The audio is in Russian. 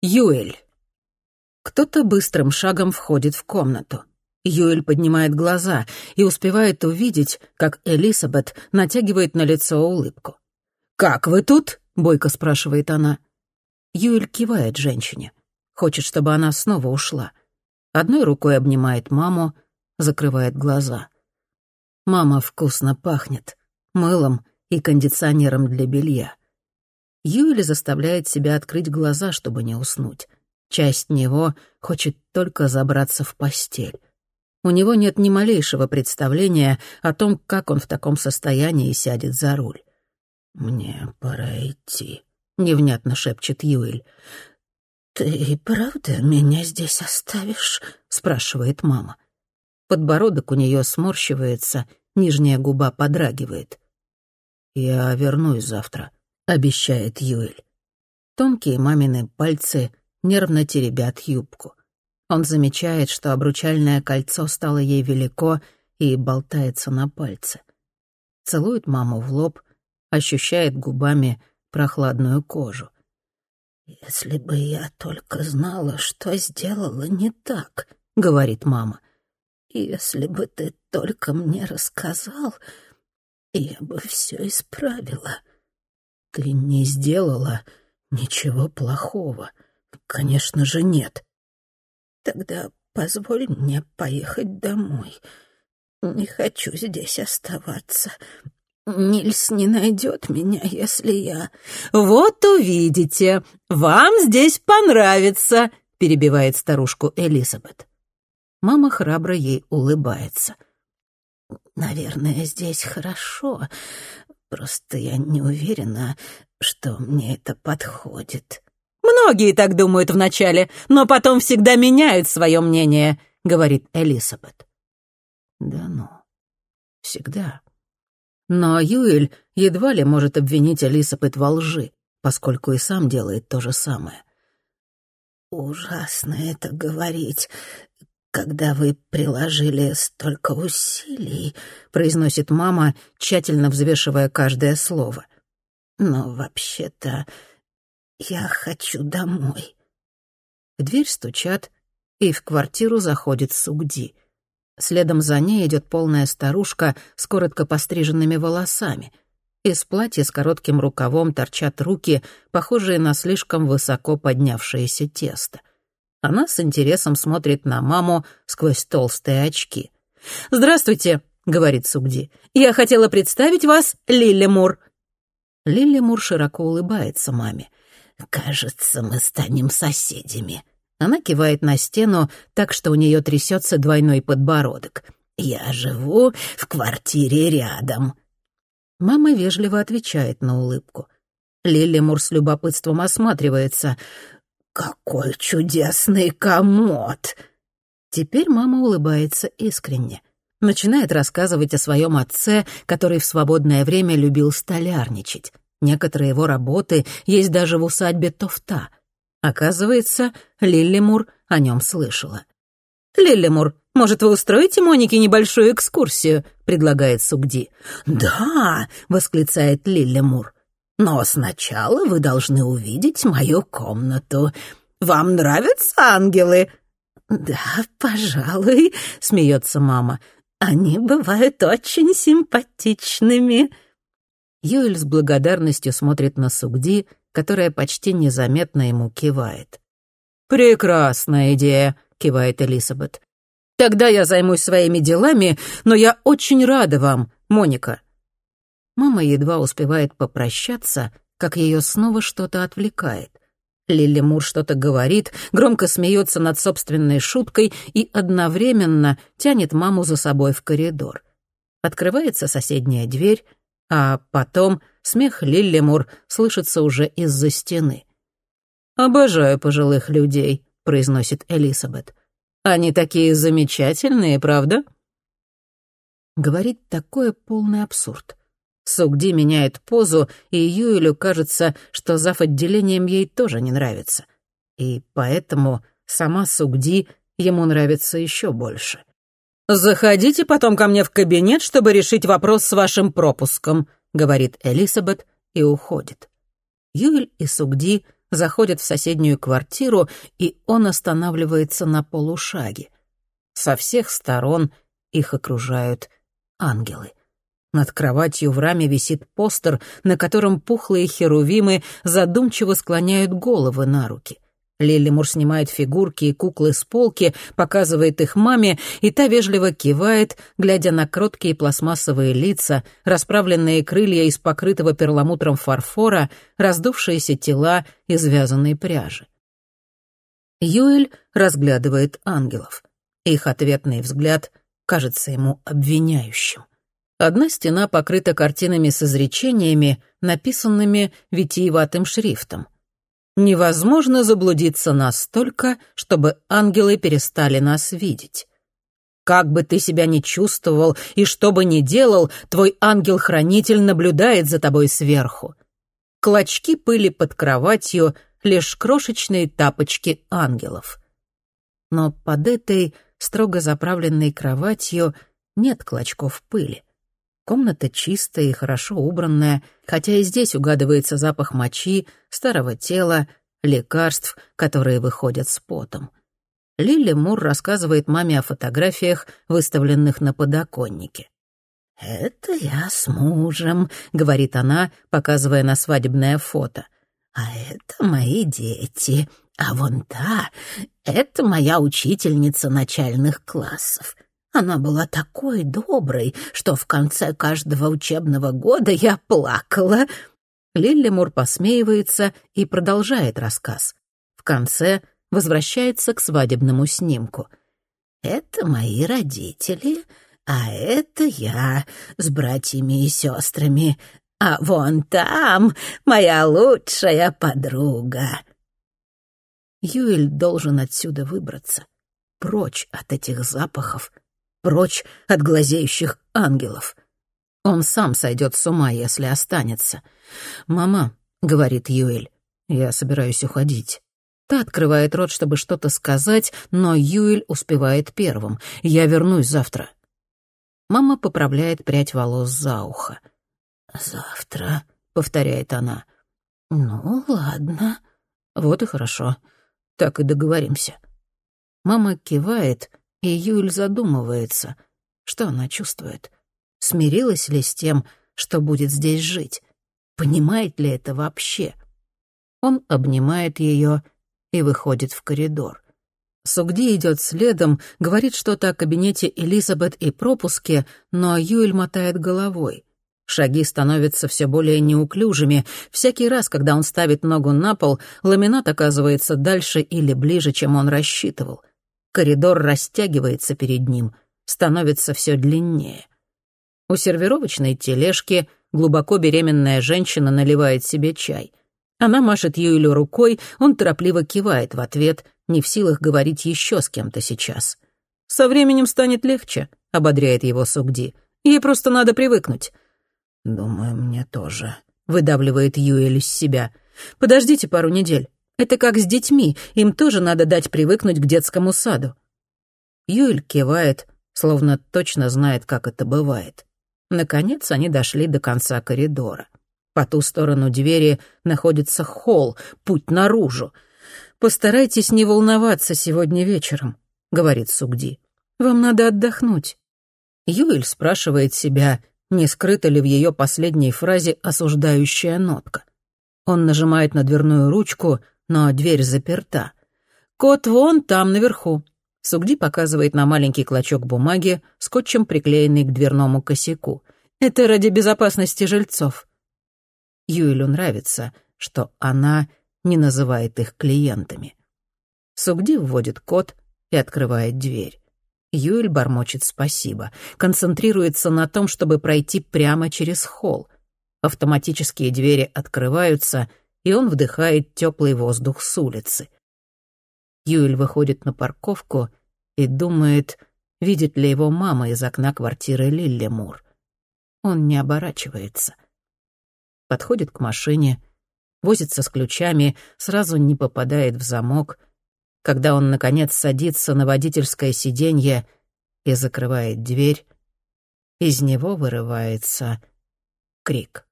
Юэль. Кто-то быстрым шагом входит в комнату. Юэль поднимает глаза и успевает увидеть, как Элисабет натягивает на лицо улыбку. «Как вы тут?» — бойко спрашивает она. Юэль кивает женщине. Хочет, чтобы она снова ушла. Одной рукой обнимает маму, закрывает глаза. Мама вкусно пахнет. Мылом и кондиционером для белья. Юэли заставляет себя открыть глаза, чтобы не уснуть. Часть него хочет только забраться в постель. У него нет ни малейшего представления о том, как он в таком состоянии сядет за руль. «Мне пора идти», — невнятно шепчет Юэль. «Ты правда меня здесь оставишь?» — спрашивает мама. Подбородок у нее сморщивается, нижняя губа подрагивает. «Я вернусь завтра», обещает Юэль. Тонкие мамины пальцы нервно теребят юбку. Он замечает, что обручальное кольцо стало ей велико и болтается на пальце. Целует маму в лоб, ощущает губами прохладную кожу. «Если бы я только знала, что сделала не так», — говорит мама. «Если бы ты только мне рассказал, я бы все исправила». «Ты не сделала ничего плохого. Конечно же, нет». «Тогда позволь мне поехать домой. Не хочу здесь оставаться. Нильс не найдет меня, если я...» «Вот увидите, вам здесь понравится», — перебивает старушку Элизабет. Мама храбро ей улыбается. «Наверное, здесь хорошо. Просто я не уверена, что мне это подходит». «Многие так думают вначале, но потом всегда меняют свое мнение», — говорит Элизабет. «Да ну, всегда». Но Юэль едва ли может обвинить Элизабет во лжи, поскольку и сам делает то же самое. «Ужасно это говорить, когда вы приложили столько усилий», — произносит мама, тщательно взвешивая каждое слово. «Но вообще-то я хочу домой». В дверь стучат, и в квартиру заходит Сугди. Следом за ней идет полная старушка с коротко постриженными волосами. Из платья с коротким рукавом торчат руки, похожие на слишком высоко поднявшееся тесто. Она с интересом смотрит на маму сквозь толстые очки. «Здравствуйте», — говорит Сугди. «Я хотела представить вас Лилли Мур». Лилли Мур широко улыбается маме. «Кажется, мы станем соседями». Она кивает на стену так, что у нее трясется двойной подбородок. «Я живу в квартире рядом». Мама вежливо отвечает на улыбку. Лилли Мур с любопытством осматривается. «Какой чудесный комод!» Теперь мама улыбается искренне. Начинает рассказывать о своем отце, который в свободное время любил столярничать. Некоторые его работы есть даже в усадьбе Тофта. Оказывается, Лиллимур о нем слышала. «Лиллимур, может, вы устроите Монике небольшую экскурсию?» — предлагает Сугди. «Да!» — восклицает Лиллимур. Но сначала вы должны увидеть мою комнату. Вам нравятся ангелы?» «Да, пожалуй», — смеется мама. «Они бывают очень симпатичными». Юэль с благодарностью смотрит на Сугди, которая почти незаметно ему кивает. «Прекрасная идея», — кивает Элизабет. «Тогда я займусь своими делами, но я очень рада вам, Моника. Мама едва успевает попрощаться, как ее снова что-то отвлекает. Лили Мур что-то говорит, громко смеется над собственной шуткой и одновременно тянет маму за собой в коридор. Открывается соседняя дверь, а потом смех Лиллимур слышится уже из-за стены. «Обожаю пожилых людей», — произносит Элизабет. «Они такие замечательные, правда?» Говорит такое полный абсурд. Сугди меняет позу, и Юэлю кажется, что зав. отделением ей тоже не нравится. И поэтому сама Сугди ему нравится еще больше. «Заходите потом ко мне в кабинет, чтобы решить вопрос с вашим пропуском», — говорит Элизабет и уходит. Юэль и Сугди заходят в соседнюю квартиру, и он останавливается на полушаге. Со всех сторон их окружают ангелы. Над кроватью в раме висит постер, на котором пухлые херувимы задумчиво склоняют головы на руки. Лилимур снимает фигурки и куклы с полки, показывает их маме, и та вежливо кивает, глядя на кроткие пластмассовые лица, расправленные крылья из покрытого перламутром фарфора, раздувшиеся тела из вязаной пряжи. Юэль разглядывает ангелов. Их ответный взгляд кажется ему обвиняющим. Одна стена покрыта картинами с изречениями, написанными витиеватым шрифтом. Невозможно заблудиться настолько, чтобы ангелы перестали нас видеть. Как бы ты себя ни чувствовал и что бы ни делал, твой ангел-хранитель наблюдает за тобой сверху. Клочки пыли под кроватью — лишь крошечные тапочки ангелов. Но под этой строго заправленной кроватью нет клочков пыли. Комната чистая и хорошо убранная, хотя и здесь угадывается запах мочи, старого тела, лекарств, которые выходят с потом. Лили Мур рассказывает маме о фотографиях, выставленных на подоконнике. «Это я с мужем», — говорит она, показывая на свадебное фото. «А это мои дети. А вон та — это моя учительница начальных классов. Она была такой доброй, что в конце каждого учебного года я плакала. Лиллимур посмеивается и продолжает рассказ. В конце возвращается к свадебному снимку. «Это мои родители, а это я с братьями и сестрами. А вон там моя лучшая подруга». Юэль должен отсюда выбраться, прочь от этих запахов, прочь от глазеющих ангелов. Он сам сойдет с ума, если останется. «Мама», — говорит Юэль, — «я собираюсь уходить». Та открывает рот, чтобы что-то сказать, но Юэль успевает первым. «Я вернусь завтра». Мама поправляет прядь волос за ухо. «Завтра», — повторяет она. «Ну, ладно». «Вот и хорошо. Так и договоримся». Мама кивает, и Юль задумывается, что она чувствует. Смирилась ли с тем, что будет здесь жить? Понимает ли это вообще? Он обнимает ее и выходит в коридор. Сугди идет следом, говорит что-то о кабинете Элизабет и пропуске, но Юэль мотает головой. Шаги становятся все более неуклюжими. Всякий раз, когда он ставит ногу на пол, ламинат оказывается дальше или ближе, чем он рассчитывал. Коридор растягивается перед ним, становится все длиннее. У сервировочной тележки глубоко беременная женщина наливает себе чай. Она машет Юэлю рукой, он торопливо кивает в ответ, не в силах говорить еще с кем-то сейчас. «Со временем станет легче», — ободряет его Сугди. «Ей просто надо привыкнуть». «Думаю, мне тоже», — выдавливает Юэль из себя. «Подождите пару недель. Это как с детьми, им тоже надо дать привыкнуть к детскому саду. Юэль кивает, словно точно знает, как это бывает. Наконец они дошли до конца коридора. По ту сторону двери находится холл, путь наружу. «Постарайтесь не волноваться сегодня вечером», — говорит Сугди. «Вам надо отдохнуть». Юэль спрашивает себя, не скрыта ли в ее последней фразе осуждающая нотка. Он нажимает на дверную ручку, но дверь заперта. «Кот вон там, наверху». Сугди показывает на маленький клочок бумаги, скотчем приклеенный к дверному косяку. «Это ради безопасности жильцов». Юэлю нравится, что она не называет их клиентами. Сугди вводит код и открывает дверь. Юэль бормочет спасибо, концентрируется на том, чтобы пройти прямо через холл. Автоматические двери открываются, и он вдыхает теплый воздух с улицы. Юэль выходит на парковку и думает, видит ли его мама из окна квартиры Лилли Мур. Он не оборачивается. Подходит к машине, возится с ключами, сразу не попадает в замок. Когда он, наконец, садится на водительское сиденье и закрывает дверь, из него вырывается крик.